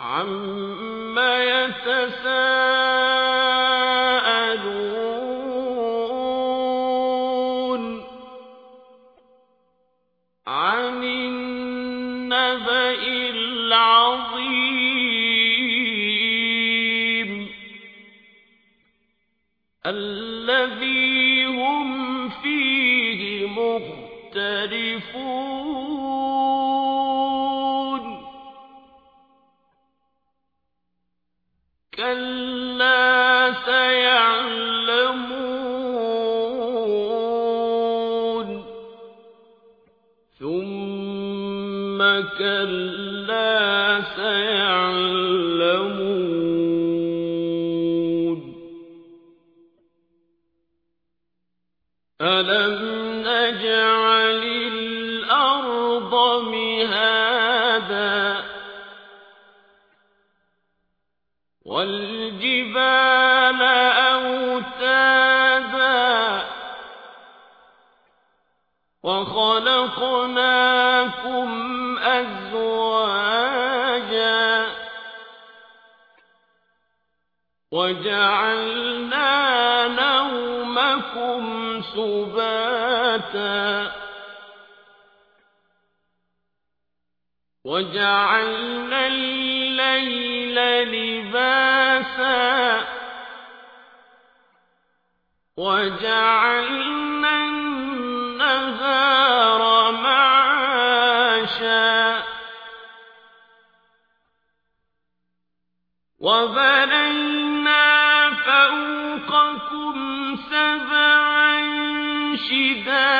عَمَّ يَتَسَاءَلُونَ عَنِ النَّبَإِ الْعَظِيمِ الَّذِي هُمْ فِيهِ مُخْتَلِفُونَ كَلَّا سَيَعْلَمُونَ ثُمَّ كَلَّا سَيَعْلَمُونَ. أَلَمْ نَجْعَلِ وَالْجِبَالَ أَوْتَادًا وَخَلَقْنَاكُمْ أَزْوَاجًا وَجَعَلْنَا نَوْمَكُمْ سُبَاتًا وَجَعَلْنَا اللَّيْلَ لِبَاسًا وَجَعَلْنَا النَّهَارَ مَعَاشًا وَبَنَيْنَا فَوْقَكُمْ سَبْعًا شِدَادًا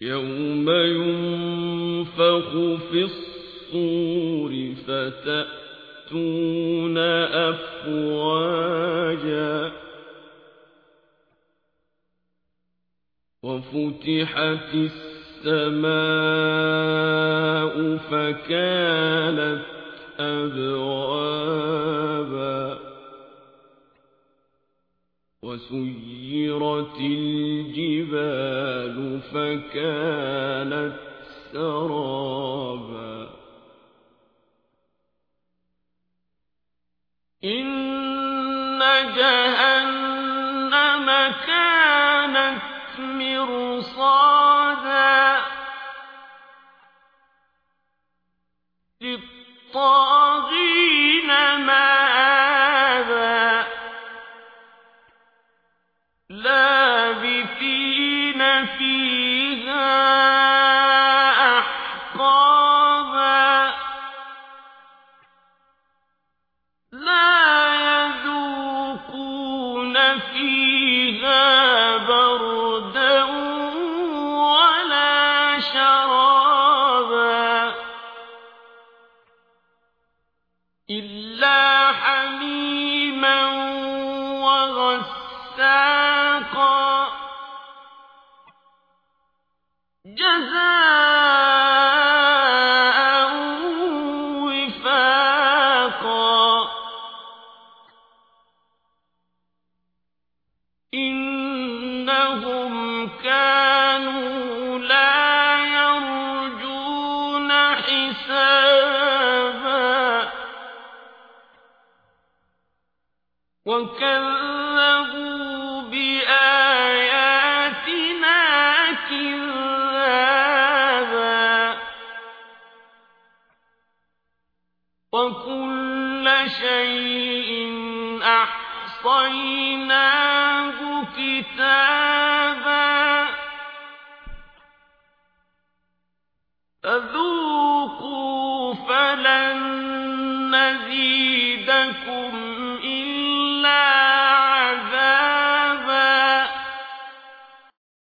يَوْمَ يُنفَخُ فِي الصُّورِ فَتَأْتُونَ أَفْوَاجًا وَفُتِحَتِ السَّمَاءُ فَكَانَتْ أَبْوَابًا وَسُيِّرَتِ الْجِبَالُ فَكَانَتْ سَرَابًا. إِنَّ جَهَنَّمَ كَانَتْ مِرْصَادًا. لِّلطَّاغِينَ لَّابِثِينَ جَزَاءً وِفَاقًا. إِنَّهُمْ كَانُوا لَا يَرْجُونَ حِسَابًا. وَكَذَّبُوا وكل شيء أحصيناه كتابا فذوقوا فلن نزيدكم